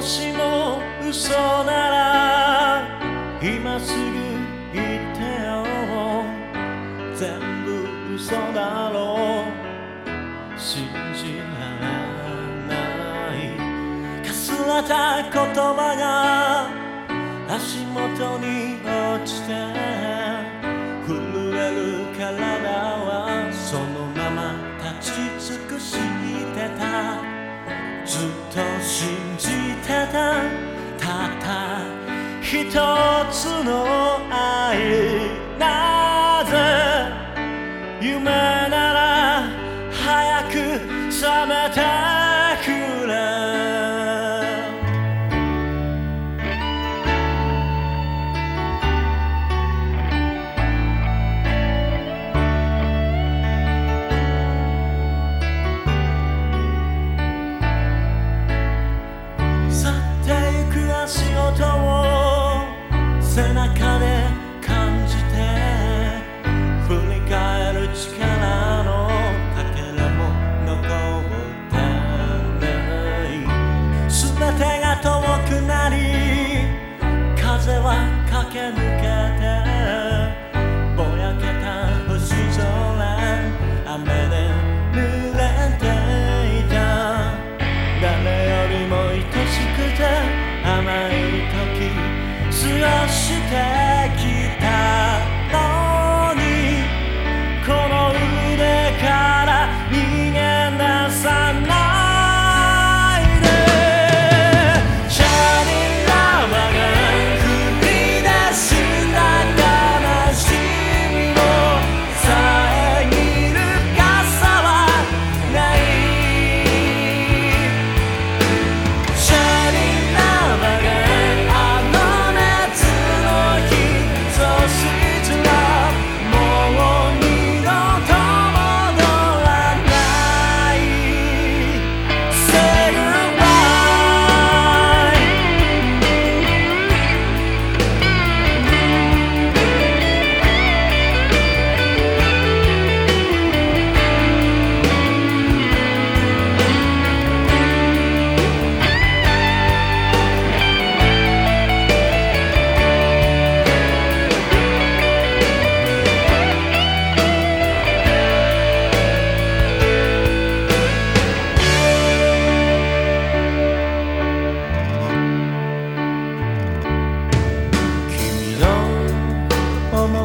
もしも嘘なら今すぐ言ってよ全部嘘だろう信じられない。かすれた言葉が足元に落ちて震える体はそのまま立ち尽くし。つの愛。なぜ夢なら早く覚めてく は駆け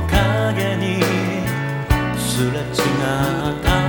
影にすれ違った